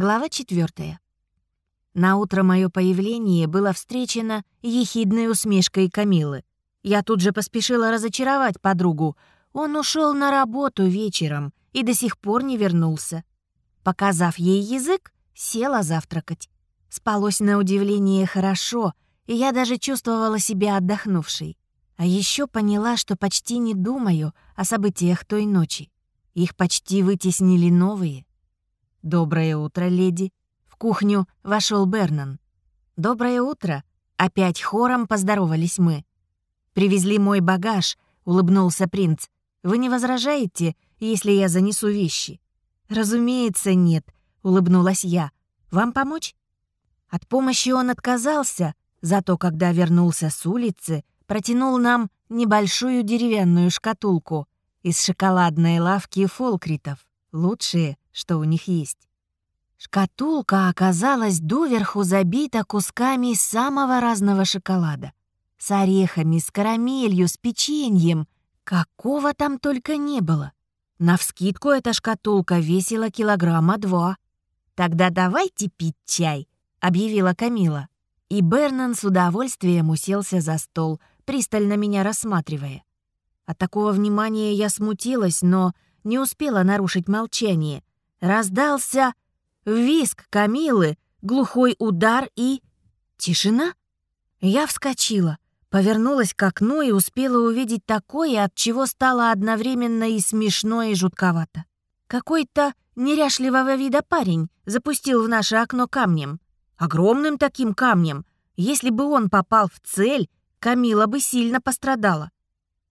Глава четвертая. На утро мое появление было встречено ехидной усмешкой Камилы. Я тут же поспешила разочаровать подругу. Он ушел на работу вечером и до сих пор не вернулся. Показав ей язык, села завтракать. Спалось на удивление хорошо, и я даже чувствовала себя отдохнувшей. А еще поняла, что почти не думаю о событиях той ночи. Их почти вытеснили новые. «Доброе утро, леди!» В кухню вошел Бернан. «Доброе утро!» Опять хором поздоровались мы. «Привезли мой багаж», — улыбнулся принц. «Вы не возражаете, если я занесу вещи?» «Разумеется, нет», — улыбнулась я. «Вам помочь?» От помощи он отказался, зато когда вернулся с улицы, протянул нам небольшую деревянную шкатулку из шоколадной лавки фолкритов, лучшие, что у них есть. Шкатулка оказалась доверху забита кусками самого разного шоколада. С орехами, с карамелью, с печеньем. Какого там только не было. Навскидку эта шкатулка весила килограмма два. «Тогда давайте пить чай», — объявила Камила. И Бернан с удовольствием уселся за стол, пристально меня рассматривая. От такого внимания я смутилась, но не успела нарушить молчание. Раздался виск Камилы, глухой удар и... Тишина? Я вскочила, повернулась к окну и успела увидеть такое, от чего стало одновременно и смешно, и жутковато. Какой-то неряшливого вида парень запустил в наше окно камнем. Огромным таким камнем. Если бы он попал в цель, Камила бы сильно пострадала.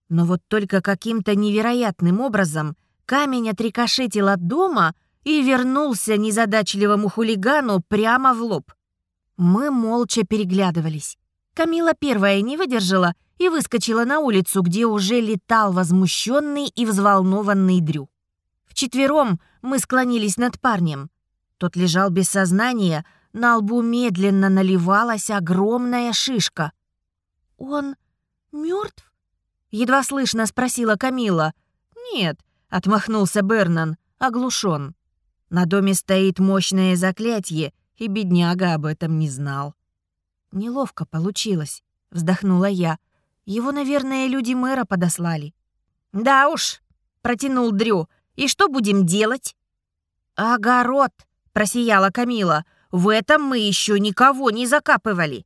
Но вот только каким-то невероятным образом камень отрикошетил от дома и вернулся незадачливому хулигану прямо в лоб. Мы молча переглядывались. Камила первая не выдержала и выскочила на улицу, где уже летал возмущенный и взволнованный Дрю. Вчетвером мы склонились над парнем. Тот лежал без сознания, на лбу медленно наливалась огромная шишка. «Он мертв? Едва слышно спросила Камила. «Нет», — отмахнулся Бернан, оглушен. «На доме стоит мощное заклятие, и бедняга об этом не знал». «Неловко получилось», — вздохнула я. «Его, наверное, люди мэра подослали». «Да уж», — протянул Дрю. «И что будем делать?» «Огород», — просияла Камила. «В этом мы еще никого не закапывали».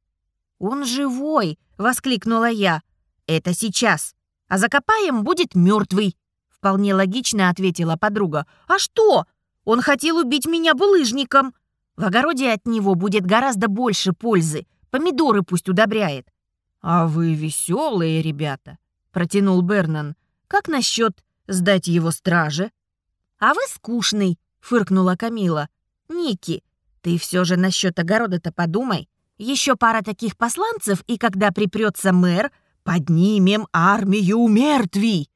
«Он живой!» — воскликнула я. «Это сейчас. А закопаем будет мертвый», — вполне логично ответила подруга. «А что? Он хотел убить меня булыжником. В огороде от него будет гораздо больше пользы. Помидоры пусть удобряет». «А вы веселые ребята», — протянул Бернан. «Как насчет сдать его страже?» «А вы скучный», — фыркнула Камила. «Ники, ты все же насчет огорода-то подумай. Еще пара таких посланцев, и когда припрется мэр, поднимем армию мертвей!»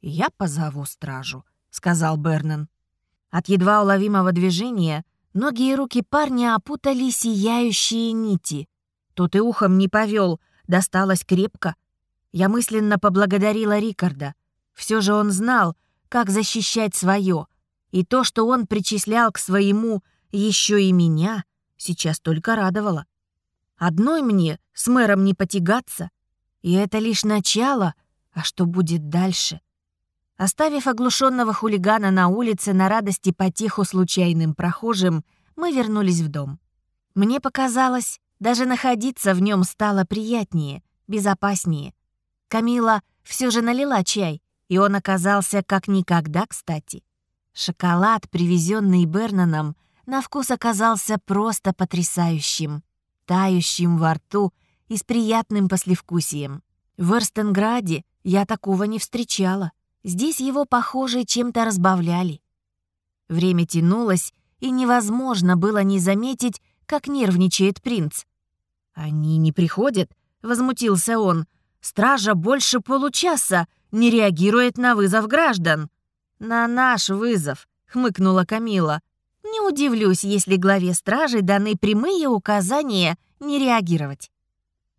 «Я позову стражу», — сказал Бернан. От едва уловимого движения ноги и руки парня опутали сияющие нити. Тот и ухом не повел, досталось крепко. Я мысленно поблагодарила Рикарда. Все же он знал, как защищать свое. И то, что он причислял к своему еще и меня, сейчас только радовало. Одной мне с мэром не потягаться. И это лишь начало, а что будет дальше? Оставив оглушенного хулигана на улице на радости потиху случайным прохожим, мы вернулись в дом. Мне показалось, даже находиться в нем стало приятнее, безопаснее. Камила все же налила чай, и он оказался как никогда кстати. Шоколад, привезенный Бернаном, на вкус оказался просто потрясающим тающим во рту и с приятным послевкусием. В Эрстенграде я такого не встречала. Здесь его, похоже, чем-то разбавляли. Время тянулось, и невозможно было не заметить, как нервничает принц. «Они не приходят?» — возмутился он. «Стража больше получаса не реагирует на вызов граждан». «На наш вызов», — хмыкнула Камила. Не удивлюсь, если главе стражи даны прямые указания не реагировать.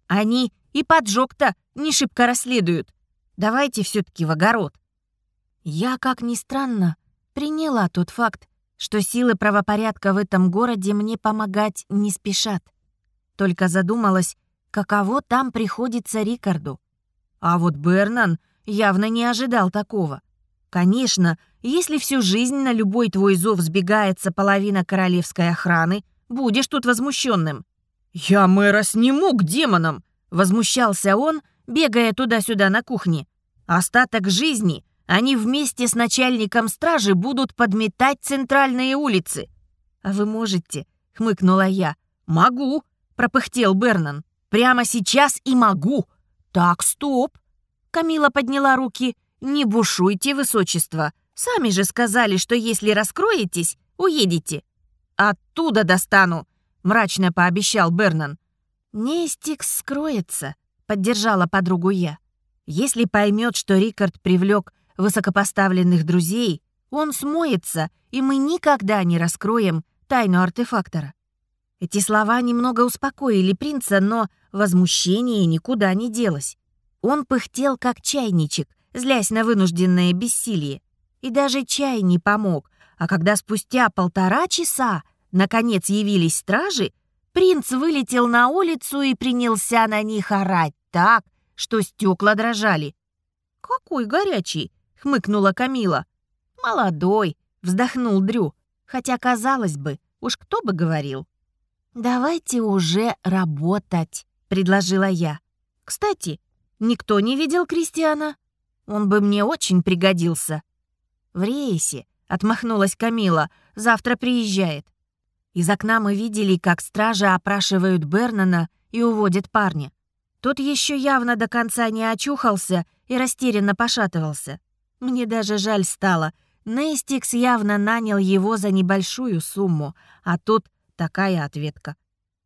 Они и поджог-то не шибко расследуют. Давайте все таки в огород. Я, как ни странно, приняла тот факт, что силы правопорядка в этом городе мне помогать не спешат. Только задумалась, каково там приходится Рикарду. А вот Бернан явно не ожидал такого. Конечно, если всю жизнь на любой твой зов сбегается половина королевской охраны, будешь тут возмущенным. «Я мэра сниму к демонам!» — возмущался он, бегая туда-сюда на кухне. «Остаток жизни они вместе с начальником стражи будут подметать центральные улицы». «А вы можете?» — хмыкнула я. «Могу», — пропыхтел Бернан. «Прямо сейчас и могу». «Так, стоп». Камила подняла руки. «Не бушуйте, высочество. Сами же сказали, что если раскроетесь, уедете». «Оттуда достану», — мрачно пообещал Бернан. «Нестикс скроется», — поддержала подругу я. «Если поймет, что Рикард привлек высокопоставленных друзей, он смоется, и мы никогда не раскроем тайну артефактора». Эти слова немного успокоили принца, но возмущение никуда не делось. Он пыхтел, как чайничек, злясь на вынужденное бессилие. И даже чай не помог, а когда спустя полтора часа наконец явились стражи, принц вылетел на улицу и принялся на них орать так, что стекла дрожали. «Какой горячий!» — хмыкнула Камила. «Молодой!» — вздохнул Дрю. Хотя, казалось бы, уж кто бы говорил. «Давайте уже работать», — предложила я. «Кстати, никто не видел Кристиана? Он бы мне очень пригодился». «В рейсе», — отмахнулась Камила, — «завтра приезжает». Из окна мы видели, как стражи опрашивают Бернана и уводят парня. Тот еще явно до конца не очухался и растерянно пошатывался. Мне даже жаль стало. Нестикс явно нанял его за небольшую сумму, а тут такая ответка.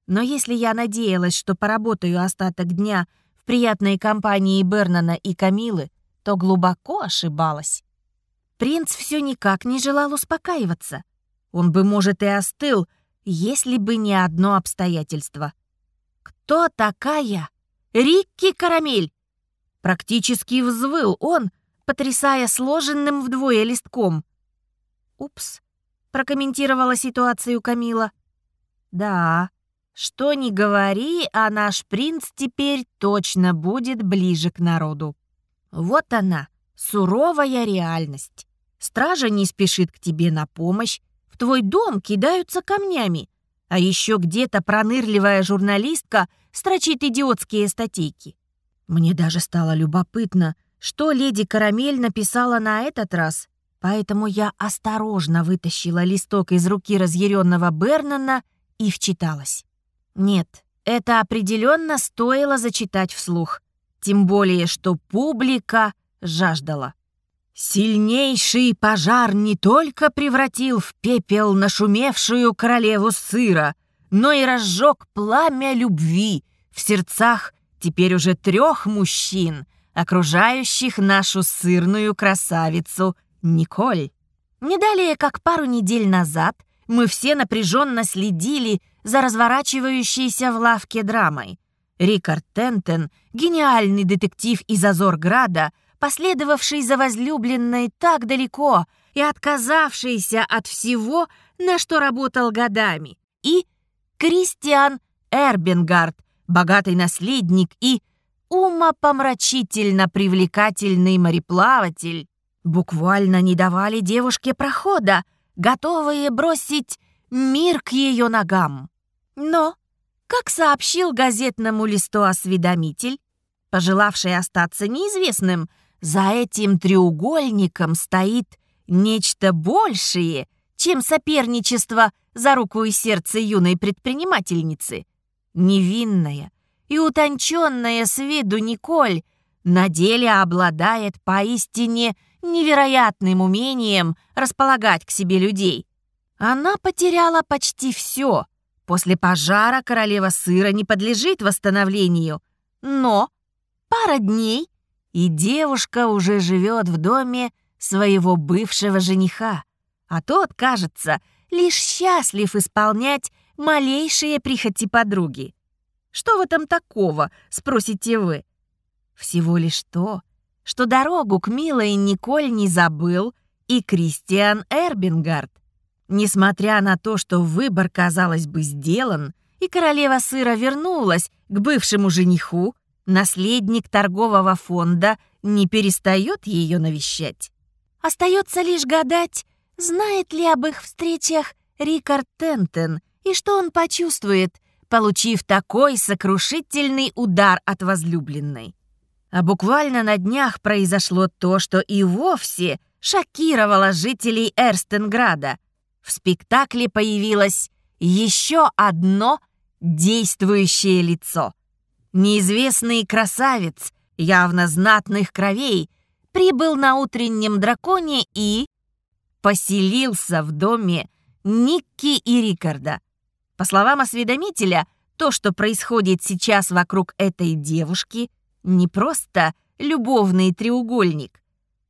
Но если я надеялась, что поработаю остаток дня в приятной компании Бернана и Камилы, то глубоко ошибалась. Принц все никак не желал успокаиваться. Он бы, может, и остыл, если бы не одно обстоятельство. «Кто такая? Рикки Карамель!» Практически взвыл он, потрясая сложенным вдвое листком. «Упс», — прокомментировала ситуацию Камила. «Да, что ни говори, а наш принц теперь точно будет ближе к народу. Вот она, суровая реальность. Стража не спешит к тебе на помощь, в твой дом кидаются камнями, а еще где-то пронырливая журналистка строчит идиотские статейки. Мне даже стало любопытно, что леди Карамель написала на этот раз, поэтому я осторожно вытащила листок из руки разъяренного Бернана и вчиталась. Нет, это определенно стоило зачитать вслух, тем более что публика жаждала. Сильнейший пожар не только превратил в пепел нашумевшую королеву сыра, но и разжег пламя любви в сердцах теперь уже трех мужчин, окружающих нашу сырную красавицу Николь. Не далее, как пару недель назад, мы все напряженно следили за разворачивающейся в лавке драмой. Рикард Тентен, гениальный детектив из Азорграда, последовавший за возлюбленной так далеко и отказавшийся от всего, на что работал годами, и Кристиан Эрбенгард, богатый наследник и умопомрачительно привлекательный мореплаватель, буквально не давали девушке прохода, готовые бросить мир к ее ногам. Но, как сообщил газетному листу осведомитель, пожелавший остаться неизвестным, за этим треугольником стоит нечто большее, чем соперничество за руку и сердце юной предпринимательницы. Невинная и утонченная с виду Николь на деле обладает поистине невероятным умением располагать к себе людей. Она потеряла почти все. После пожара королева сыра не подлежит восстановлению. Но пара дней, и девушка уже живет в доме своего бывшего жениха, а тот, кажется, лишь счастлив исполнять малейшие прихоти подруги. Что в этом такого, спросите вы? Всего лишь то, что дорогу к милой Николь не забыл и Кристиан Эрбингард. Несмотря на то, что выбор, казалось бы, сделан, и королева сыра вернулась к бывшему жениху, наследник торгового фонда не перестает ее навещать. Остается лишь гадать, знает ли об их встречах Рикард Тентен и что он почувствует, получив такой сокрушительный удар от возлюбленной. А буквально на днях произошло то, что и вовсе шокировало жителей Эрстенграда. В спектакле появилось еще одно действующее лицо. Неизвестный красавец, явно знатных кровей, прибыл на утреннем драконе и поселился в доме Никки и Рикарда. По словам осведомителя, то, что происходит сейчас вокруг этой девушки, не просто любовный треугольник.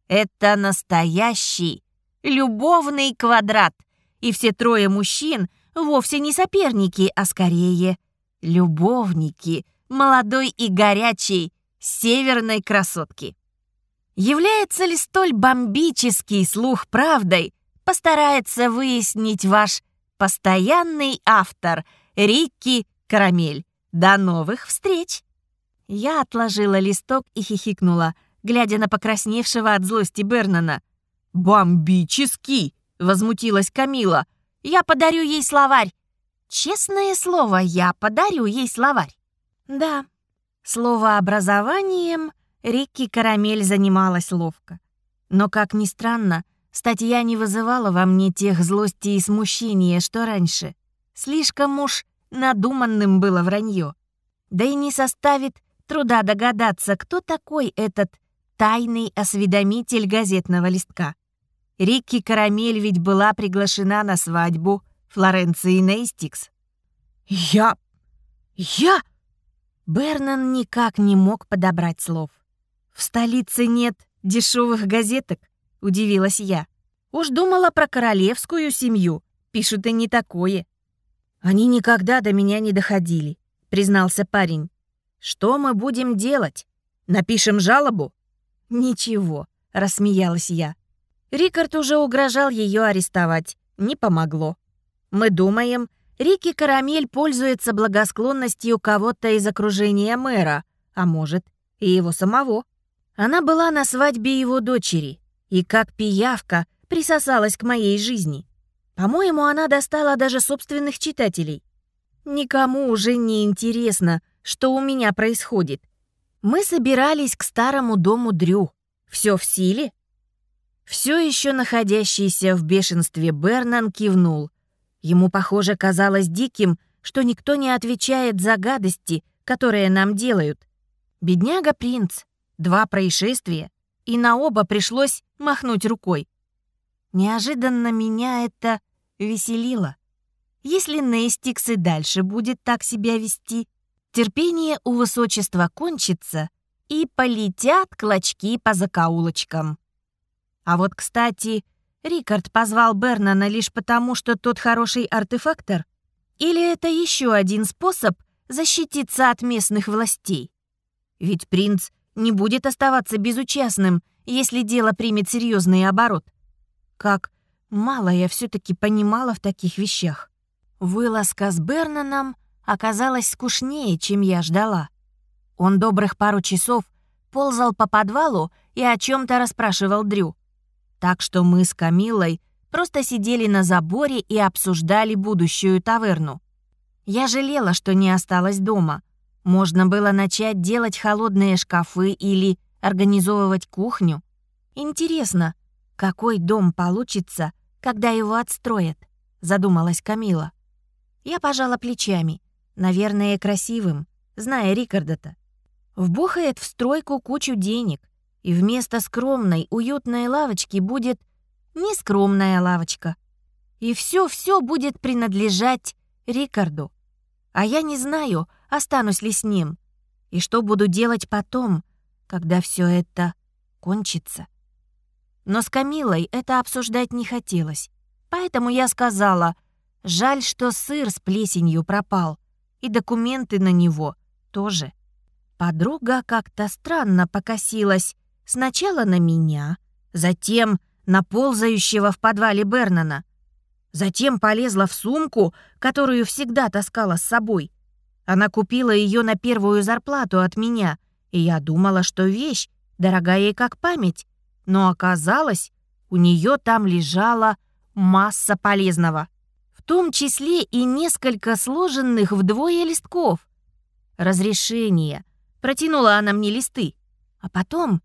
Это настоящий любовный квадрат. И все трое мужчин вовсе не соперники, а скорее любовники молодой и горячей северной красотки. Является ли столь бомбический слух правдой, постарается выяснить ваш постоянный автор Рикки Карамель. До новых встреч! Я отложила листок и хихикнула, глядя на покрасневшего от злости Бернана. «Бомбический!» — возмутилась Камила. «Я подарю ей словарь!» «Честное слово, я подарю ей словарь!» «Да, слово образованием Рикки Карамель занималась ловко. Но, как ни странно, статья не вызывала во мне тех злости и смущения, что раньше. Слишком уж надуманным было вранье. Да и не составит труда догадаться, кто такой этот тайный осведомитель газетного листка. Рикки Карамель ведь была приглашена на свадьбу Флоренции Нейстикс. «Я... я...» Бернан никак не мог подобрать слов. «В столице нет дешевых газеток?» — удивилась я. «Уж думала про королевскую семью. Пишут и не такое». «Они никогда до меня не доходили», — признался парень. «Что мы будем делать? Напишем жалобу?» «Ничего», — рассмеялась я. Рикард уже угрожал ее арестовать. Не помогло. Мы думаем, Рики Карамель пользуется благосклонностью кого-то из окружения мэра, а может, и его самого. Она была на свадьбе его дочери и как пиявка присосалась к моей жизни. По-моему, она достала даже собственных читателей. Никому уже не интересно, что у меня происходит. Мы собирались к старому дому Дрю. Все в силе? Все еще находящийся в бешенстве Бернан кивнул. Ему, похоже, казалось диким, что никто не отвечает за гадости, которые нам делают. Бедняга принц, Два происшествия, и на оба пришлось махнуть рукой. Неожиданно меня это веселило. Если Нестикс и дальше будет так себя вести, терпение у высочества кончится, и полетят клочки по закоулочкам. А вот, кстати, Рикард позвал Бернана лишь потому, что тот хороший артефактор? Или это еще один способ защититься от местных властей? Ведь принц не будет оставаться безучастным, если дело примет серьезный оборот. Как мало я все-таки понимала в таких вещах. Вылазка с Бернаном оказалась скучнее, чем я ждала. Он добрых пару часов ползал по подвалу и о чем-то расспрашивал Дрю. Так что мы с Камилой просто сидели на заборе и обсуждали будущую таверну. Я жалела, что не осталась дома. Можно было начать делать холодные шкафы или организовывать кухню. Интересно, какой дом получится, когда его отстроят, задумалась Камила. Я пожала плечами. Наверное, красивым, зная Рикарда-то. Вбухает в стройку кучу денег, и вместо скромной, уютной лавочки будет нескромная лавочка. И все-все будет принадлежать Рикарду. А я не знаю, останусь ли с ним, и что буду делать потом, когда все это кончится. Но с Камилой это обсуждать не хотелось, поэтому я сказала, жаль, что сыр с плесенью пропал, и документы на него тоже. Подруга как-то странно покосилась сначала на меня, затем на ползающего в подвале Бернана. Затем полезла в сумку, которую всегда таскала с собой. Она купила ее на первую зарплату от меня, и я думала, что вещь, дорогая ей как память. Но оказалось, у нее там лежала масса полезного, в том числе и несколько сложенных вдвое листков. Разрешение. Протянула она мне листы. А потом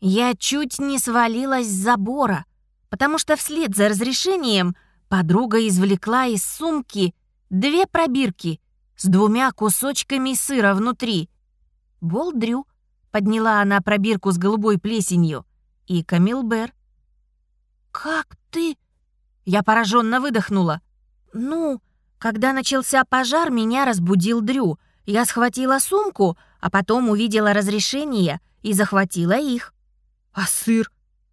я чуть не свалилась с забора, потому что вслед за разрешением подруга извлекла из сумки две пробирки с двумя кусочками сыра внутри. Болдрю подняла она пробирку с голубой плесенью и камилбер. «Как ты?» Я пораженно выдохнула. «Ну, когда начался пожар, меня разбудил Дрю. Я схватила сумку, а потом увидела разрешение и захватила их. А сыр?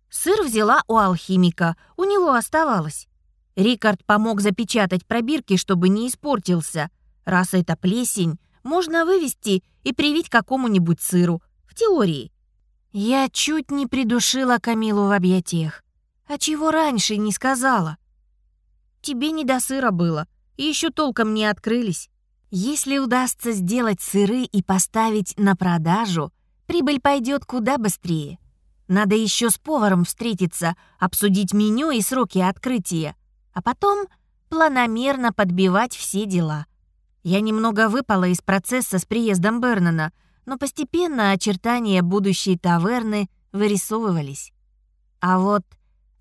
Сыр взяла у алхимика, у него оставалось. Рикард помог запечатать пробирки, чтобы не испортился. Раз это плесень, можно вывести и привить какому-нибудь сыру. В теории. Я чуть не придушила Камилу в объятиях. А чего раньше не сказала? Тебе не до сыра было, еще толком не открылись. Если удастся сделать сыры и поставить на продажу, прибыль пойдет куда быстрее. Надо еще с поваром встретиться, обсудить меню и сроки открытия, а потом планомерно подбивать все дела. Я немного выпала из процесса с приездом Бернана, но постепенно очертания будущей таверны вырисовывались. А вот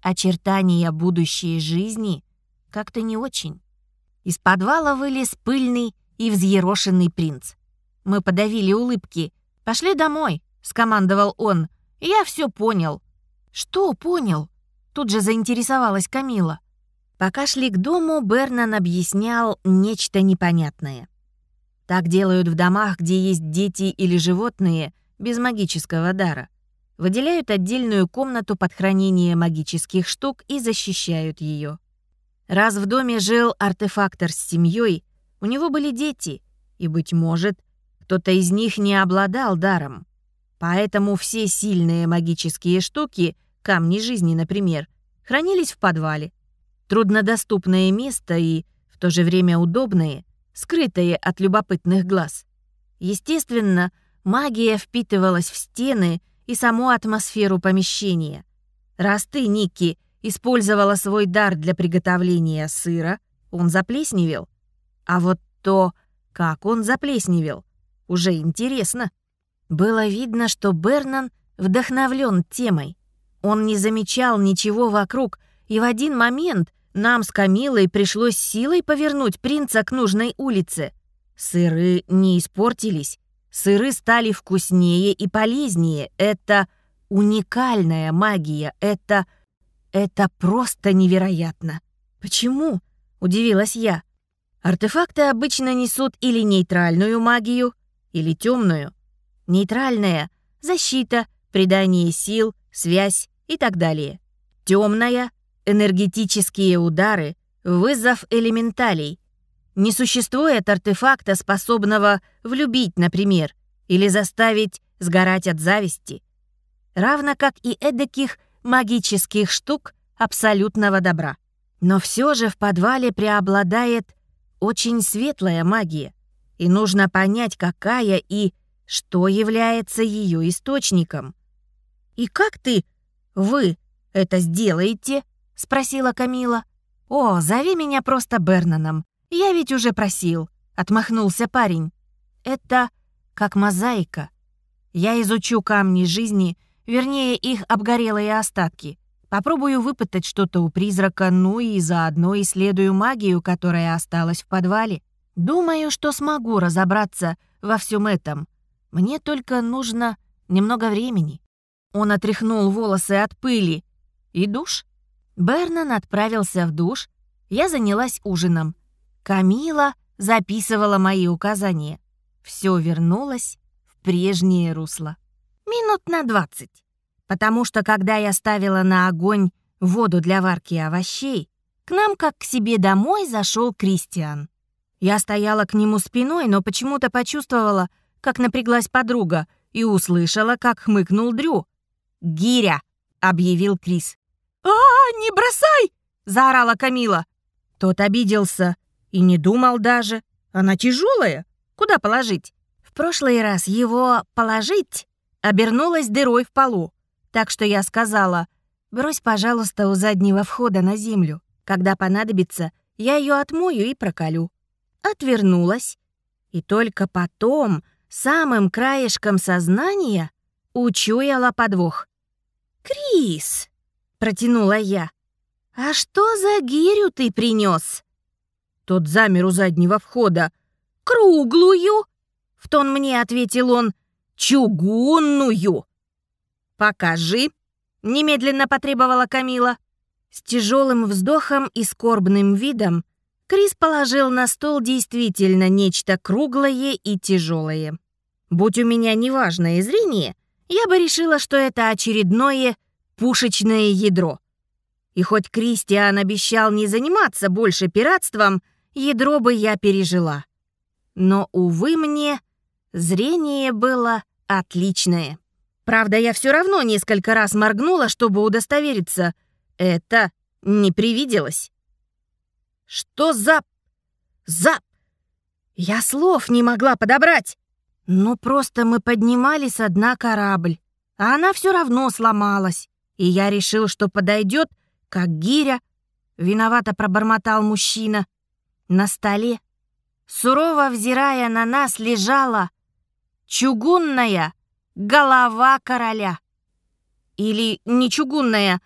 очертания будущей жизни как-то не очень. Из подвала вылез пыльный и взъерошенный принц. Мы подавили улыбки. «Пошли домой», — скомандовал он. «Я все понял». «Что понял?» Тут же заинтересовалась Камила. Пока шли к дому, Бернан объяснял нечто непонятное. Так делают в домах, где есть дети или животные без магического дара. Выделяют отдельную комнату под хранение магических штук и защищают ее. Раз в доме жил артефактор с семьей, у него были дети, и, быть может, кто-то из них не обладал даром. Поэтому все сильные магические штуки, камни жизни, например, хранились в подвале. Труднодоступное место и, в то же время, удобное, скрытое от любопытных глаз. Естественно, магия впитывалась в стены и саму атмосферу помещения. Раз ты, Ники, использовала свой дар для приготовления сыра, он заплесневел. А вот то, как он заплесневел, уже интересно. Было видно, что Бернан вдохновлен темой. Он не замечал ничего вокруг, и в один момент нам с Камилой пришлось силой повернуть принца к нужной улице. Сыры не испортились, сыры стали вкуснее и полезнее. Это уникальная магия, это... это просто невероятно. «Почему?» — удивилась я. Артефакты обычно несут или нейтральную магию, или темную. Нейтральная — защита, придание сил, связь и так далее. Темная — энергетические удары, вызов элементалей. Не существует артефакта, способного влюбить, например, или заставить сгорать от зависти. Равно как и эдаких магических штук абсолютного добра. Но все же в подвале преобладает очень светлая магия, и нужно понять, какая и что является ее источником. «И как ты, вы, это сделаете?» — спросила Камила. «О, зови меня просто Бернаном. Я ведь уже просил», — отмахнулся парень. «Это как мозаика. Я изучу камни жизни, вернее, их обгорелые остатки. Попробую выпытать что-то у призрака, ну и заодно исследую магию, которая осталась в подвале. Думаю, что смогу разобраться во всем этом. Мне только нужно немного времени. Он отряхнул волосы от пыли. И душ? Бернан отправился в душ. Я занялась ужином. Камила записывала мои указания. Все вернулось в прежнее русло. Минут на двадцать потому что когда я ставила на огонь воду для варки овощей, к нам, как к себе домой, зашел Кристиан. Я стояла к нему спиной, но почему-то почувствовала, как напряглась подруга, и услышала, как хмыкнул Дрю. «Гиря!» — объявил Крис. «А, не бросай!» — заорала Камила. Тот обиделся и не думал даже. Она тяжелая. Куда положить? В прошлый раз его «положить» обернулась дырой в полу. Так что я сказала, брось, пожалуйста, у заднего входа на землю. Когда понадобится, я ее отмою и проколю. Отвернулась. И только потом, самым краешком сознания, учуяла подвох. «Крис!» — протянула я. «А что за гирю ты принес? Тот замер у заднего входа. «Круглую!» — в тон мне ответил он. «Чугунную!» «Покажи!» — немедленно потребовала Камила. С тяжелым вздохом и скорбным видом Крис положил на стол действительно нечто круглое и тяжелое. Будь у меня неважное зрение, я бы решила, что это очередное пушечное ядро. И хоть Кристиан обещал не заниматься больше пиратством, ядро бы я пережила. Но, увы мне, зрение было отличное. Правда, я все равно несколько раз моргнула, чтобы удостовериться. Это не привиделось. Что за... за... Я слов не могла подобрать. Ну, просто мы поднимали с дна корабль, а она все равно сломалась. И я решил, что подойдет, как гиря. Виновато пробормотал мужчина. На столе, сурово взирая на нас, лежала чугунная голова короля. Или не чугунная,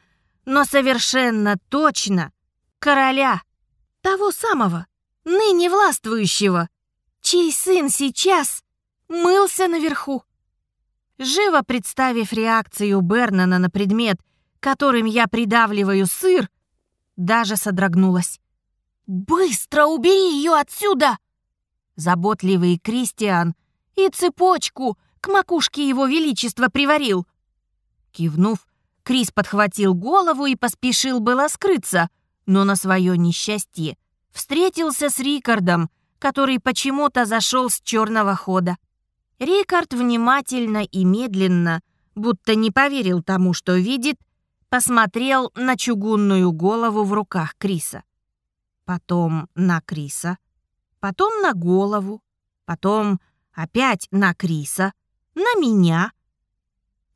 но совершенно точно короля, того самого, ныне властвующего, чей сын сейчас мылся наверху. Живо представив реакцию Бернана на предмет, которым я придавливаю сыр, даже содрогнулась. «Быстро убери ее отсюда!» Заботливый Кристиан и цепочку к макушке его величества приварил. Кивнув, Крис подхватил голову и поспешил было скрыться, но на свое несчастье встретился с Рикардом, который почему-то зашел с черного хода. Рикард внимательно и медленно, будто не поверил тому, что видит, посмотрел на чугунную голову в руках Криса. Потом на Криса, потом на голову, потом опять на Криса, на меня.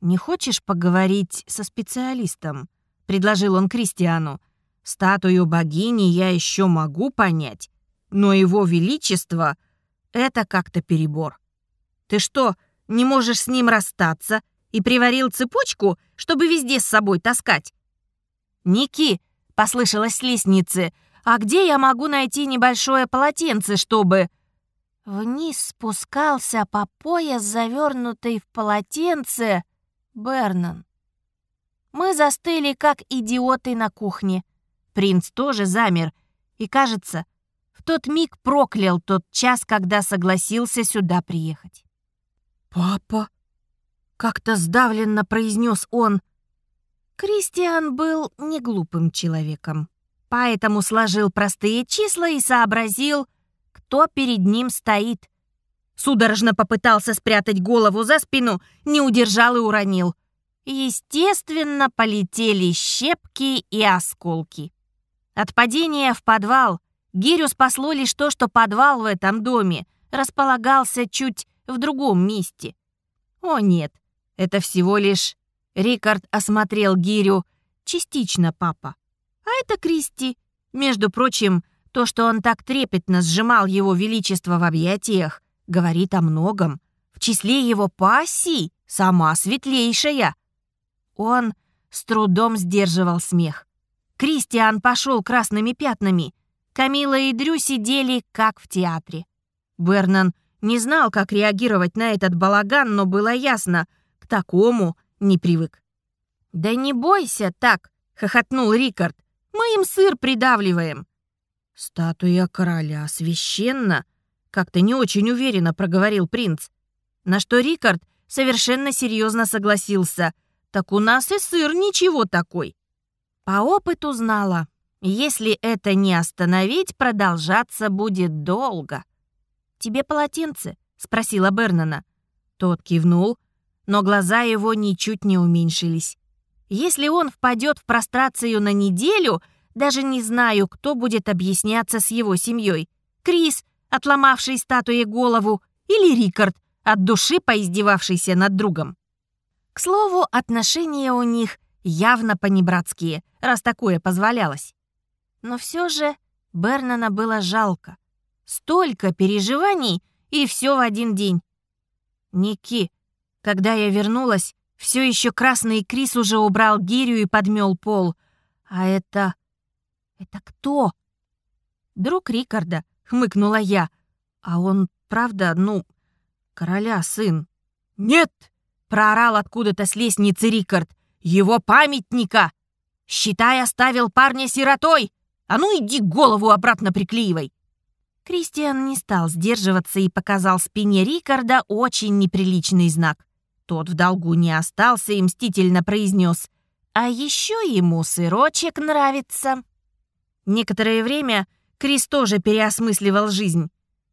«Не хочешь поговорить со специалистом?» — предложил он Кристиану. «Статую богини я еще могу понять, но его величество — это как-то перебор. Ты что, не можешь с ним расстаться и приварил цепочку, чтобы везде с собой таскать?» «Ники!» — послышалось с лестницы. «А где я могу найти небольшое полотенце, чтобы...» Вниз спускался по пояс, завернутый в полотенце, Бернан. Мы застыли, как идиоты на кухне. Принц тоже замер и, кажется, в тот миг проклял тот час, когда согласился сюда приехать. «Папа!» — как-то сдавленно произнес он. Кристиан был не глупым человеком, поэтому сложил простые числа и сообразил — кто перед ним стоит. Судорожно попытался спрятать голову за спину, не удержал и уронил. Естественно, полетели щепки и осколки. От падения в подвал Гирю спасло лишь то, что подвал в этом доме располагался чуть в другом месте. О нет, это всего лишь... Рикард осмотрел Гирю. Частично, папа. А это Кристи. Между прочим, то, что он так трепетно сжимал его величество в объятиях, говорит о многом. В числе его пассий сама светлейшая. Он с трудом сдерживал смех. Кристиан пошел красными пятнами. Камила и Дрю сидели как в театре. Бернан не знал, как реагировать на этот балаган, но было ясно, к такому не привык. «Да не бойся так!» — хохотнул Рикард. «Мы им сыр придавливаем. «Статуя короля священна?» — как-то не очень уверенно проговорил принц. На что Рикард совершенно серьезно согласился. «Так у нас и сыр ничего такой». По опыту знала, если это не остановить, продолжаться будет долго. «Тебе полотенце?» — спросила Бернана. Тот кивнул, но глаза его ничуть не уменьшились. Если он впадет в прострацию на неделю, даже не знаю, кто будет объясняться с его семьей. Крис, отломавший статуе голову, или Рикард, от души поиздевавшийся над другом. К слову, отношения у них явно понебратские, раз такое позволялось. Но все же Бернана было жалко. Столько переживаний, и все в один день. Ники, когда я вернулась, все еще красный Крис уже убрал гирю и подмел пол. А это... это кто? Друг Рикарда, хмыкнула я. А он, правда, ну, короля сын. Нет! Проорал откуда-то с лестницы Рикард. Его памятника! Считай, оставил парня сиротой! А ну иди голову обратно приклеивай!» Кристиан не стал сдерживаться и показал спине Рикарда очень неприличный знак. Тот в долгу не остался и мстительно произнес «А еще ему сырочек нравится». Некоторое время Крис тоже переосмысливал жизнь.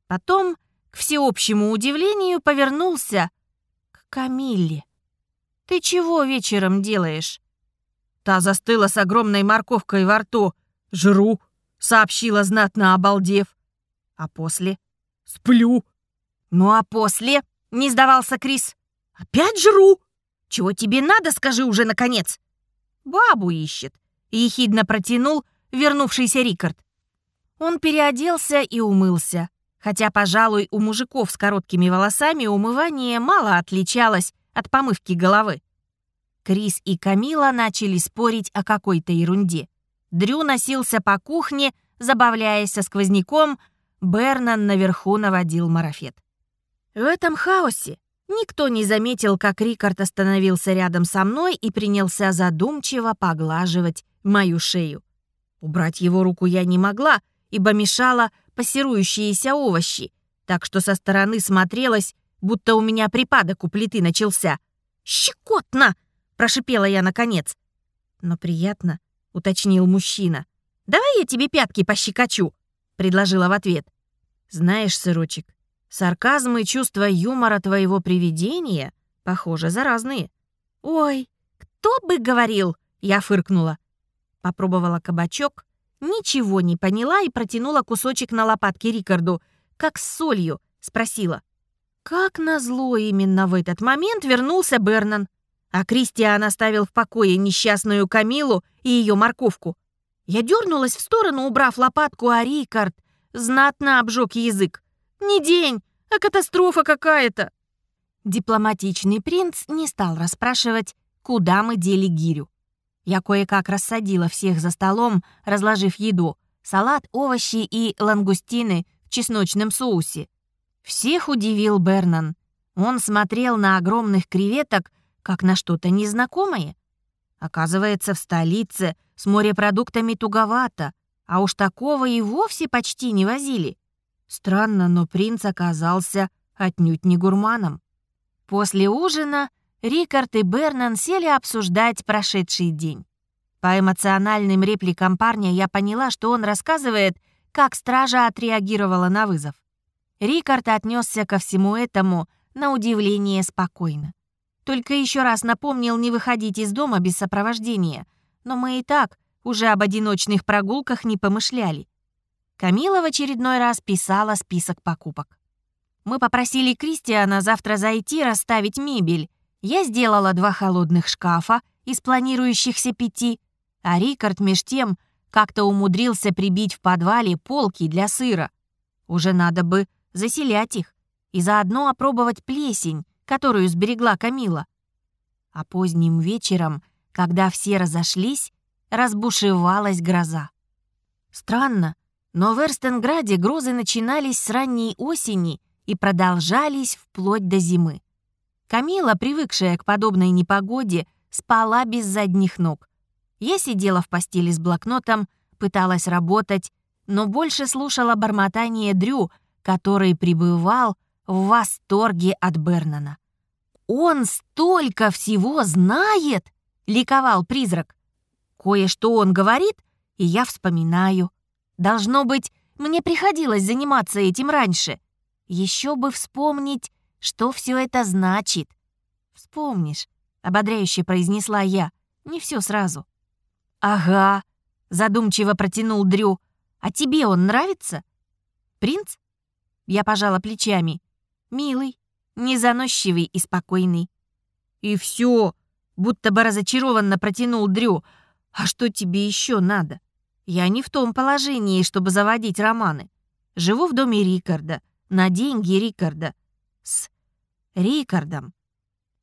Потом, к всеобщему удивлению, повернулся к Камилле. «Ты чего вечером делаешь?» Та застыла с огромной морковкой во рту. «Жру», — сообщила знатно обалдев. «А после?» «Сплю». «Ну а после?» — не сдавался Крис. «Опять жру! Чего тебе надо, скажи уже, наконец!» «Бабу ищет», — ехидно протянул вернувшийся Рикард. Он переоделся и умылся. Хотя, пожалуй, у мужиков с короткими волосами умывание мало отличалось от помывки головы. Крис и Камила начали спорить о какой-то ерунде. Дрю носился по кухне, забавляясь со сквозняком, Бернан наверху наводил марафет. В этом хаосе никто не заметил, как Рикард остановился рядом со мной и принялся задумчиво поглаживать мою шею. Убрать его руку я не могла, ибо мешала пассирующиеся овощи, так что со стороны смотрелось, будто у меня припадок у плиты начался. «Щекотно!» — прошипела я наконец. Но приятно уточнил мужчина. «Давай я тебе пятки пощекочу», — предложила в ответ. «Знаешь, сырочек, сарказм и чувство юмора твоего привидения, похоже, заразные». «Ой, кто бы говорил?» — я фыркнула. Попробовала кабачок, ничего не поняла и протянула кусочек на лопатке Рикарду, как с солью, спросила. Как назло именно в этот момент вернулся Бернан а Кристиан оставил в покое несчастную Камилу и ее морковку. Я дернулась в сторону, убрав лопатку, а Рикард знатно обжег язык. «Не день, а катастрофа какая-то!» Дипломатичный принц не стал расспрашивать, куда мы дели гирю. Я кое-как рассадила всех за столом, разложив еду, салат, овощи и лангустины в чесночном соусе. Всех удивил Бернан. Он смотрел на огромных креветок как на что-то незнакомое. Оказывается, в столице с морепродуктами туговато, а уж такого и вовсе почти не возили. Странно, но принц оказался отнюдь не гурманом. После ужина Рикард и Бернан сели обсуждать прошедший день. По эмоциональным репликам парня я поняла, что он рассказывает, как стража отреагировала на вызов. Рикард отнесся ко всему этому на удивление спокойно. Только еще раз напомнил не выходить из дома без сопровождения. Но мы и так уже об одиночных прогулках не помышляли. Камила в очередной раз писала список покупок. Мы попросили Кристиана завтра зайти расставить мебель. Я сделала два холодных шкафа из планирующихся пяти, а Рикард меж тем как-то умудрился прибить в подвале полки для сыра. Уже надо бы заселять их и заодно опробовать плесень, которую сберегла Камила. А поздним вечером, когда все разошлись, разбушевалась гроза. Странно, но в Эрстенграде грозы начинались с ранней осени и продолжались вплоть до зимы. Камила, привыкшая к подобной непогоде, спала без задних ног. Я сидела в постели с блокнотом, пыталась работать, но больше слушала бормотание Дрю, который пребывал в восторге от Бернана. «Он столько всего знает!» — ликовал призрак. «Кое-что он говорит, и я вспоминаю. Должно быть, мне приходилось заниматься этим раньше. Еще бы вспомнить, что все это значит». «Вспомнишь», — ободряюще произнесла я, — «не все сразу». «Ага, Задумчиво протянул Дрю. «А тебе он нравится?» «Принц?» Я пожала плечами. «Милый, незаносчивый и спокойный». «И все!» Будто бы разочарованно протянул Дрю. «А что тебе еще надо? Я не в том положении, чтобы заводить романы. Живу в доме Рикарда, на деньги Рикарда. С Рикардом.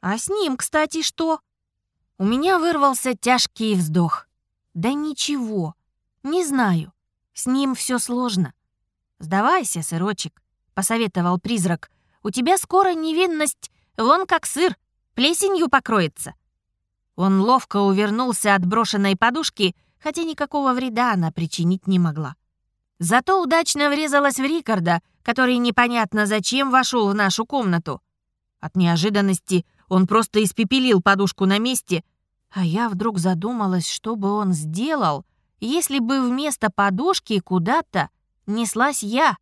А с ним, кстати, что?» У меня вырвался тяжкий вздох. «Да ничего, не знаю. С ним все сложно. Сдавайся, сырочек», — посоветовал призрак. «У тебя скоро невинность, вон как сыр, плесенью покроется». Он ловко увернулся от брошенной подушки, хотя никакого вреда она причинить не могла. Зато удачно врезалась в Рикарда, который непонятно зачем вошел в нашу комнату. От неожиданности он просто испепелил подушку на месте, а я вдруг задумалась, что бы он сделал, если бы вместо подушки куда-то неслась я.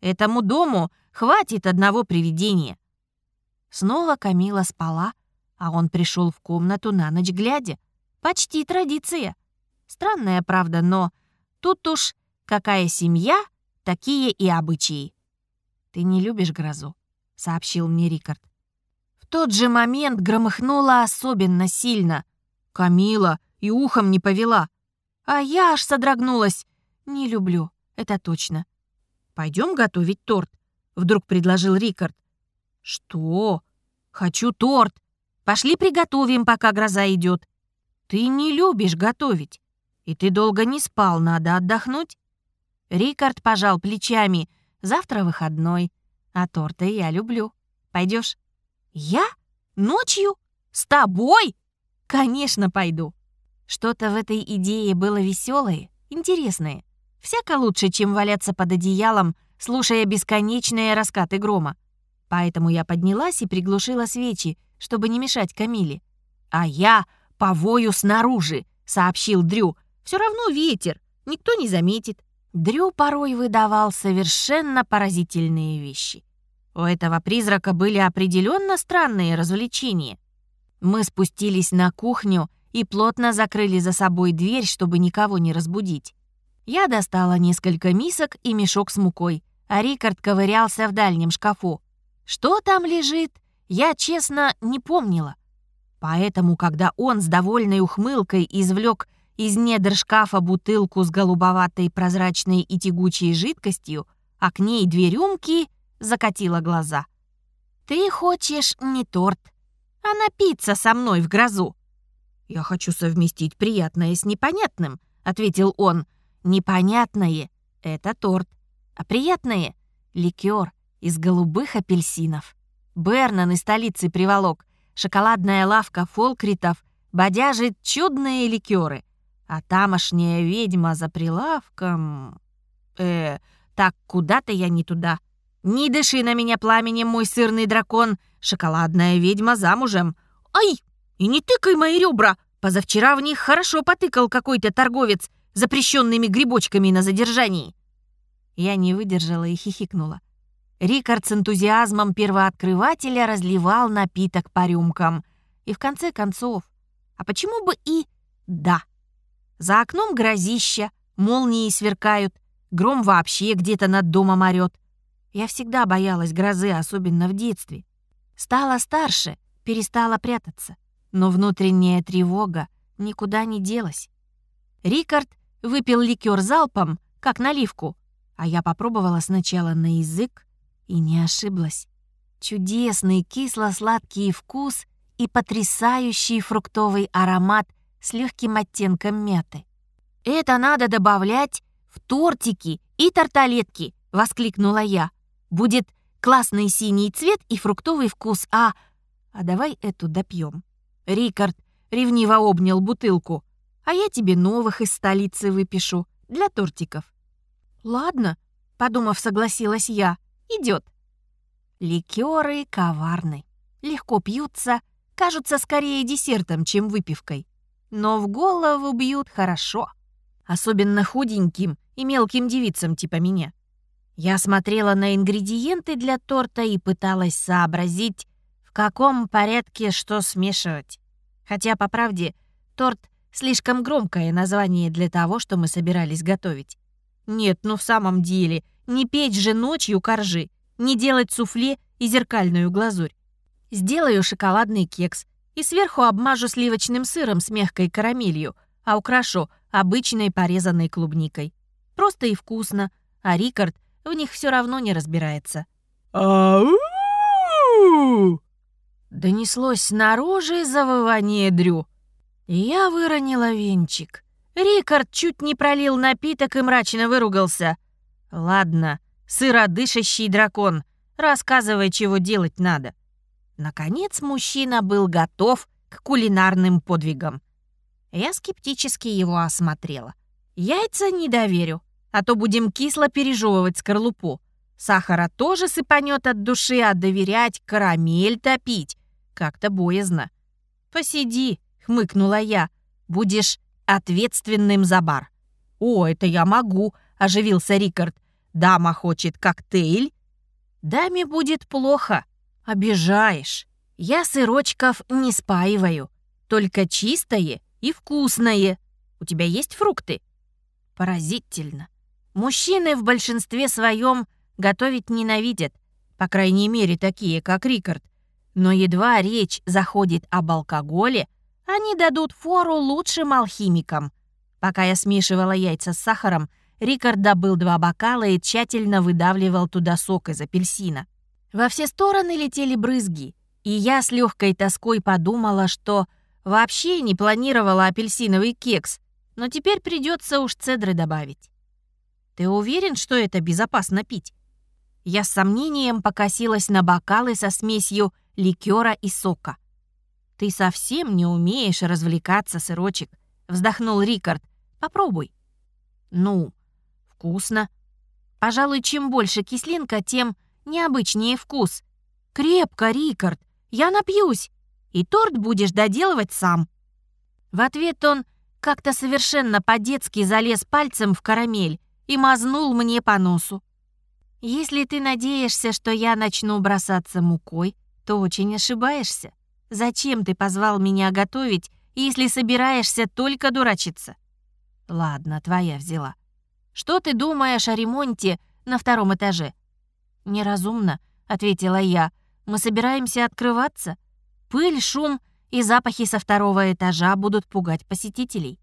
Этому дому хватит одного привидения. Снова Камила спала, а он пришел в комнату на ночь глядя. Почти традиция. Странная правда, но тут уж какая семья, такие и обычаи. «Ты не любишь грозу», — сообщил мне Рикард. В тот же момент громыхнуло особенно сильно. Камила и ухом не повела. А я аж содрогнулась. Не люблю, это точно. Пойдем готовить торт», — вдруг предложил Рикард. «Что? Хочу торт. Пошли приготовим, пока гроза идет. Ты не любишь готовить. И ты долго не спал, надо отдохнуть». Рикард пожал плечами. «Завтра выходной, а торты я люблю. Пойдешь? «Я? Ночью? С тобой?» «Конечно, пойду». Что-то в этой идее было веселое, интересное. Всяко лучше, чем валяться под одеялом, слушая бесконечные раскаты грома. Поэтому я поднялась и приглушила свечи, чтобы не мешать Камиле. «А я повою снаружи», — сообщил Дрю. «Все равно ветер, никто не заметит». Дрю порой выдавал совершенно поразительные вещи. У этого призрака были определенно странные развлечения. Мы спустились на кухню и плотно закрыли за собой дверь, чтобы никого не разбудить. Я достала несколько мисок и мешок с мукой, а Рикард ковырялся в дальнем шкафу. Что там лежит, я, честно, не помнила. Поэтому, когда он с довольной ухмылкой извлек из недр шкафа бутылку с голубоватой прозрачной и тягучей жидкостью, а к ней две рюмки, закатила глаза. «Ты хочешь не торт, а напиться со мной в грозу?» «Я хочу совместить приятное с непонятным», — ответил он. «Непонятное — это торт, а приятное — ликер из голубых апельсинов. Бернан из столицы приволок, шоколадная лавка фолкритов бодяжит чудные ликеры, а тамошняя ведьма за прилавком... Э, так куда-то я не туда. Не дыши на меня пламенем, мой сырный дракон, шоколадная ведьма замужем. Ай!» И не тыкай мои ребра! Позавчера в них хорошо потыкал какой-то торговец запрещенными грибочками на задержании. Я не выдержала и хихикнула. Рикард с энтузиазмом первооткрывателя разливал напиток по рюмкам. И в конце концов, а почему бы и да? За окном грозища, молнии сверкают, гром вообще где-то над домом орёт. Я всегда боялась грозы, особенно в детстве. Стала старше, перестала прятаться но внутренняя тревога никуда не делась. Рикард выпил ликер залпом, как наливку, а я попробовала сначала на язык и не ошиблась. Чудесный кисло-сладкий вкус и потрясающий фруктовый аромат с легким оттенком мяты. «Это надо добавлять в тортики и тарталетки!» — воскликнула я. «Будет классный синий цвет и фруктовый вкус, а... А давай эту допьем. Рикард ревниво обнял бутылку. «А я тебе новых из столицы выпишу, для тортиков». «Ладно», — подумав, согласилась я. «Идет». Ликеры коварны. Легко пьются, кажутся скорее десертом, чем выпивкой. Но в голову бьют хорошо. Особенно худеньким и мелким девицам типа меня. Я смотрела на ингредиенты для торта и пыталась сообразить, в каком порядке что смешивать. Хотя, по правде, торт Слишком громкое название для того, что мы собирались готовить. Нет, ну в самом деле, не петь же ночью коржи, не делать суфле и зеркальную глазурь. Сделаю шоколадный кекс и сверху обмажу сливочным сыром с мягкой карамелью, а украшу обычной порезанной клубникой. Просто и вкусно, а Рикард в них все равно не разбирается. «Ау!» Донеслось снаружи завывание Дрю. Я выронила венчик. Рикард чуть не пролил напиток и мрачно выругался. «Ладно, сыродышащий дракон, рассказывай, чего делать надо». Наконец мужчина был готов к кулинарным подвигам. Я скептически его осмотрела. Яйца не доверю, а то будем кисло пережевывать скорлупу. Сахара тоже сыпанет от души, а доверять карамель топить как-то боязно. «Посиди», — хмыкнула я, — «будешь ответственным за бар». «О, это я могу», — оживился Рикард. «Дама хочет коктейль?» «Даме будет плохо. Обижаешь. Я сырочков не спаиваю, только чистое и вкусное. У тебя есть фрукты?» Поразительно. Мужчины в большинстве своем готовить ненавидят, по крайней мере, такие, как Рикард. Но едва речь заходит об алкоголе, они дадут фору лучшим алхимикам. Пока я смешивала яйца с сахаром, Рикард добыл два бокала и тщательно выдавливал туда сок из апельсина. Во все стороны летели брызги, и я с легкой тоской подумала, что вообще не планировала апельсиновый кекс, но теперь придется уж цедры добавить. «Ты уверен, что это безопасно пить?» Я с сомнением покосилась на бокалы со смесью ликера и сока. «Ты совсем не умеешь развлекаться, сырочек», — вздохнул Рикард. «Попробуй». «Ну, вкусно. Пожалуй, чем больше кислинка, тем необычнее вкус. Крепко, Рикард, я напьюсь, и торт будешь доделывать сам». В ответ он как-то совершенно по-детски залез пальцем в карамель и мазнул мне по носу. Если ты надеешься, что я начну бросаться мукой, то очень ошибаешься. Зачем ты позвал меня готовить, если собираешься только дурачиться? Ладно, твоя взяла. Что ты думаешь о ремонте на втором этаже? Неразумно, ответила я. Мы собираемся открываться. Пыль, шум и запахи со второго этажа будут пугать посетителей.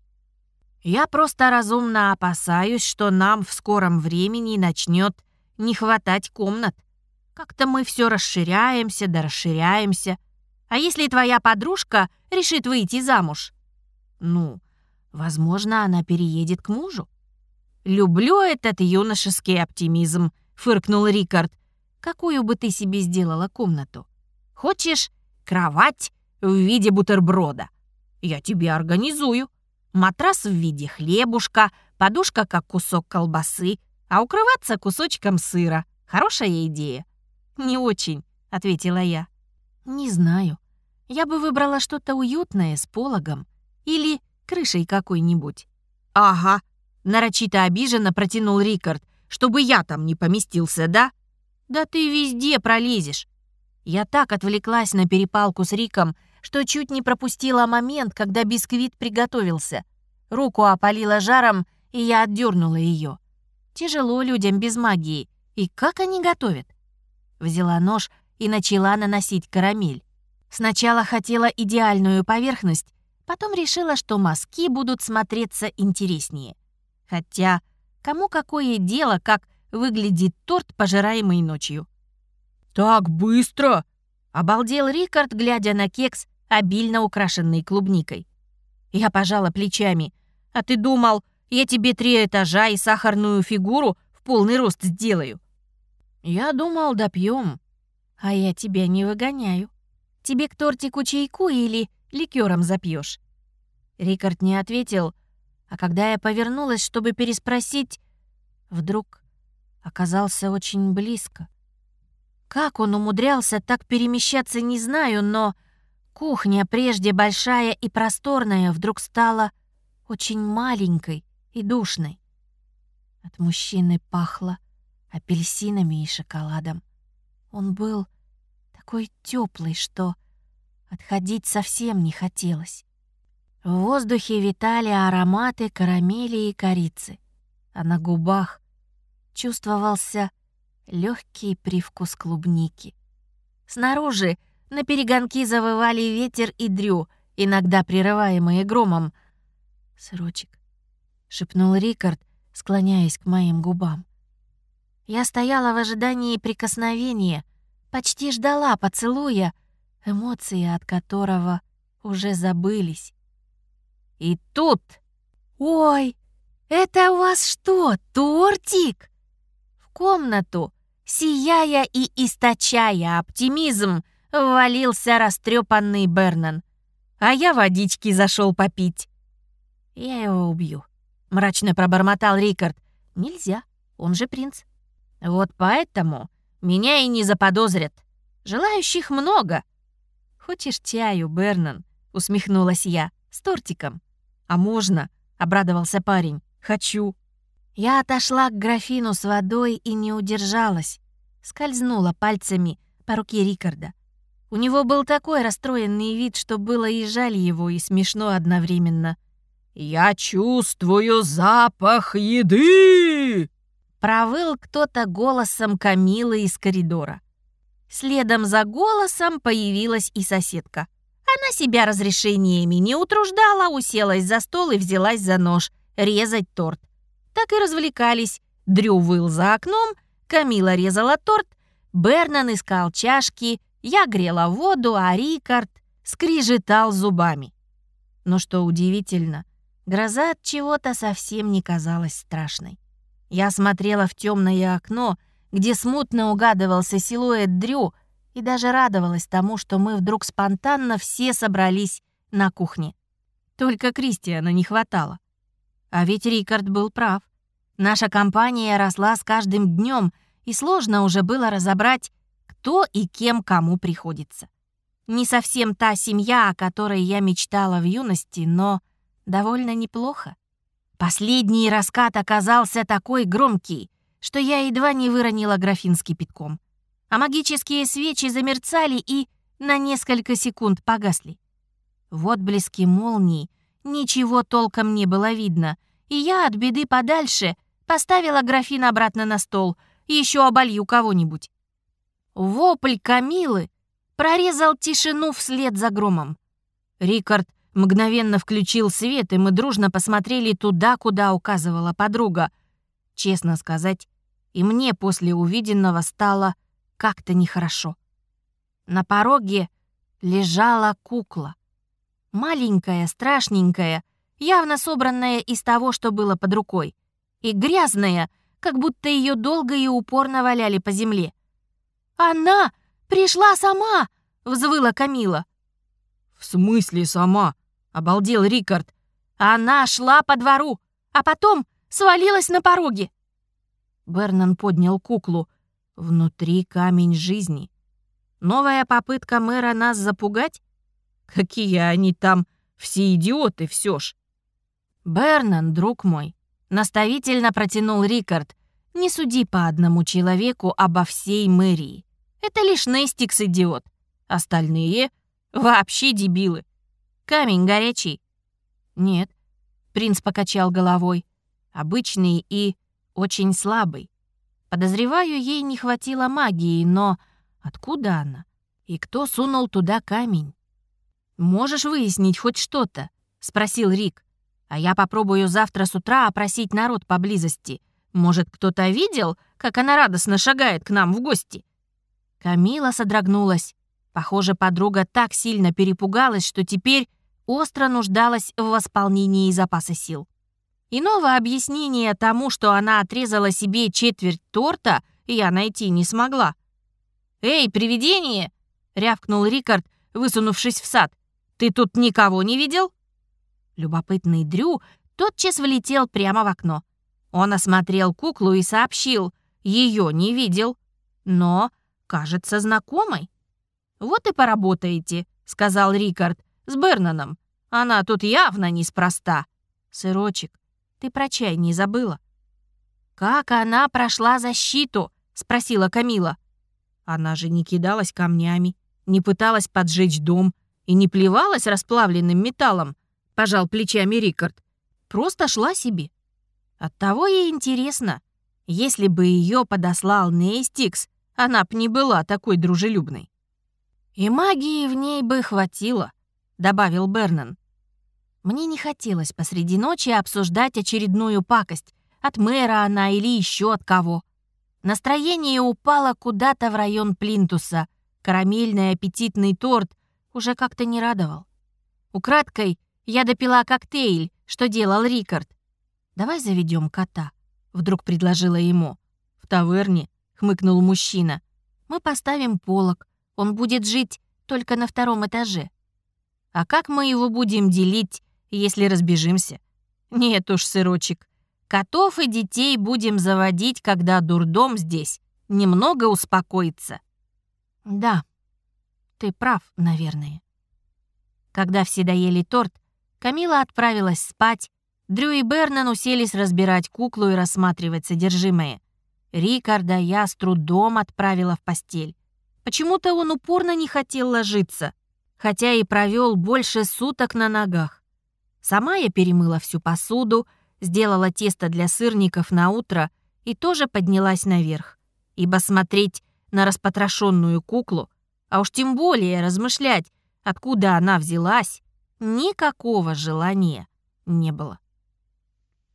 Я просто разумно опасаюсь, что нам в скором времени начнет не хватать комнат. Как-то мы все расширяемся да расширяемся. А если твоя подружка решит выйти замуж? Ну, возможно, она переедет к мужу. Люблю этот юношеский оптимизм, фыркнул Рикард. Какую бы ты себе сделала комнату? Хочешь кровать в виде бутерброда? Я тебе организую. Матрас в виде хлебушка, подушка как кусок колбасы, а укрываться кусочком сыра. Хорошая идея?» «Не очень», — ответила я. «Не знаю. Я бы выбрала что-то уютное с пологом или крышей какой-нибудь». «Ага», — нарочито обиженно протянул Рикард, «чтобы я там не поместился, да?» «Да ты везде пролезешь». Я так отвлеклась на перепалку с Риком, что чуть не пропустила момент, когда бисквит приготовился. Руку опалила жаром, и я отдернула ее. Тяжело людям без магии. И как они готовят? Взяла нож и начала наносить карамель. Сначала хотела идеальную поверхность, потом решила, что мазки будут смотреться интереснее. Хотя, кому какое дело, как выглядит торт, пожираемый ночью? «Так быстро!» — обалдел Рикард, глядя на кекс, обильно украшенный клубникой. Я пожала плечами. «А ты думал, я тебе три этажа и сахарную фигуру в полный рост сделаю. Я думал, допьем. А я тебя не выгоняю. Тебе к тортику чайку или ликером запьешь? Рикард не ответил, а когда я повернулась, чтобы переспросить, вдруг оказался очень близко. Как он умудрялся так перемещаться, не знаю, но кухня, прежде большая и просторная, вдруг стала очень маленькой и душной. От мужчины пахло апельсинами и шоколадом. Он был такой теплый, что отходить совсем не хотелось. В воздухе витали ароматы карамели и корицы, а на губах чувствовался легкий привкус клубники. Снаружи на перегонки завывали ветер и дрю, иногда прерываемые громом. «Сырочек», — шепнул Рикард, склоняясь к моим губам. Я стояла в ожидании прикосновения, почти ждала поцелуя, эмоции от которого уже забылись. И тут... «Ой, это у вас что, тортик?» В комнату, сияя и источая оптимизм, ввалился растрепанный Бернан. А я водички зашел попить. «Я его убью», — мрачно пробормотал Рикард. «Нельзя, он же принц». «Вот поэтому меня и не заподозрят. Желающих много». «Хочешь чаю, Бернан?» — усмехнулась я. «С тортиком». «А можно?» — обрадовался парень. «Хочу». Я отошла к графину с водой и не удержалась. Скользнула пальцами по руке Рикарда. У него был такой расстроенный вид, что было и жаль его, и смешно одновременно. «Я чувствую запах еды!» Провыл кто-то голосом Камилы из коридора. Следом за голосом появилась и соседка. Она себя разрешениями не утруждала, уселась за стол и взялась за нож резать торт. Так и развлекались. Дрю выл за окном, Камила резала торт, Бернан искал чашки, я грела воду, а Рикард скрижетал зубами. Но что удивительно, гроза от чего-то совсем не казалась страшной. Я смотрела в темное окно, где смутно угадывался силуэт Дрю, и даже радовалась тому, что мы вдруг спонтанно все собрались на кухне. Только Кристиана не хватало. А ведь Рикард был прав. Наша компания росла с каждым днем, и сложно уже было разобрать, кто и кем кому приходится. Не совсем та семья, о которой я мечтала в юности, но довольно неплохо. Последний раскат оказался такой громкий, что я едва не выронила графин с кипятком а магические свечи замерцали и на несколько секунд погасли. В отблеске молний ничего толком не было видно, и я от беды подальше поставила графин обратно на стол еще оболью кого-нибудь. Вопль Камилы прорезал тишину вслед за громом. Рикард мгновенно включил свет, и мы дружно посмотрели туда, куда указывала подруга. Честно сказать, и мне после увиденного стало как-то нехорошо. На пороге лежала кукла. Маленькая, страшненькая, явно собранная из того, что было под рукой. И грязная, как будто ее долго и упорно валяли по земле. «Она пришла сама!» — взвыла Камила. «В смысле сама?» — обалдел Рикард. «Она шла по двору, а потом свалилась на пороге». Бернан поднял куклу. Внутри камень жизни. Новая попытка мэра нас запугать? Какие они там все идиоты все ж. Бернан, друг мой, наставительно протянул Рикард. Не суди по одному человеку обо всей мэрии. Это лишь Нестикс идиот. Остальные вообще дебилы. Камень горячий. Нет, принц покачал головой. Обычный и очень слабый. Подозреваю, ей не хватило магии, но откуда она? И кто сунул туда камень? «Можешь выяснить хоть что-то?» — спросил Рик. «А я попробую завтра с утра опросить народ поблизости. Может, кто-то видел, как она радостно шагает к нам в гости?» Камила содрогнулась. Похоже, подруга так сильно перепугалась, что теперь остро нуждалась в восполнении запаса сил. Иного объяснения тому, что она отрезала себе четверть торта, я найти не смогла. «Эй, привидение!» — рявкнул Рикард, высунувшись в сад. «Ты тут никого не видел?» Любопытный Дрю тотчас влетел прямо в окно. Он осмотрел куклу и сообщил, ее не видел, но, кажется, знакомой. «Вот и поработаете», — сказал Рикард, — «с Бернаном. Она тут явно неспроста. Сырочек, ты про чай не забыла?» «Как она прошла защиту?» — спросила Камила. Она же не кидалась камнями, не пыталась поджечь дом и не плевалась расплавленным металлом. пожал плечами Рикард. Просто шла себе. Оттого ей интересно. Если бы ее подослал Нейстикс, она б не была такой дружелюбной. «И магии в ней бы хватило», — добавил Бернан. Мне не хотелось посреди ночи обсуждать очередную пакость. От мэра она или еще от кого. Настроение упало куда-то в район Плинтуса. Карамельный аппетитный торт уже как-то не радовал. Украдкой я допила коктейль, что делал Рикард. «Давай заведем кота», — вдруг предложила ему. «В таверне», — хмыкнул мужчина. «Мы поставим полок. Он будет жить только на втором этаже». «А как мы его будем делить, если разбежимся?» «Нет уж, сырочек, Котов и детей будем заводить, когда дурдом здесь немного успокоится. Да, ты прав, наверное. Когда все доели торт, Камила отправилась спать, Дрю и Бернан уселись разбирать куклу и рассматривать содержимое. Рикарда я с трудом отправила в постель. Почему-то он упорно не хотел ложиться, хотя и провел больше суток на ногах. Сама я перемыла всю посуду, сделала тесто для сырников на утро и тоже поднялась наверх, ибо смотреть на распотрошенную куклу, а уж тем более размышлять, откуда она взялась, никакого желания не было.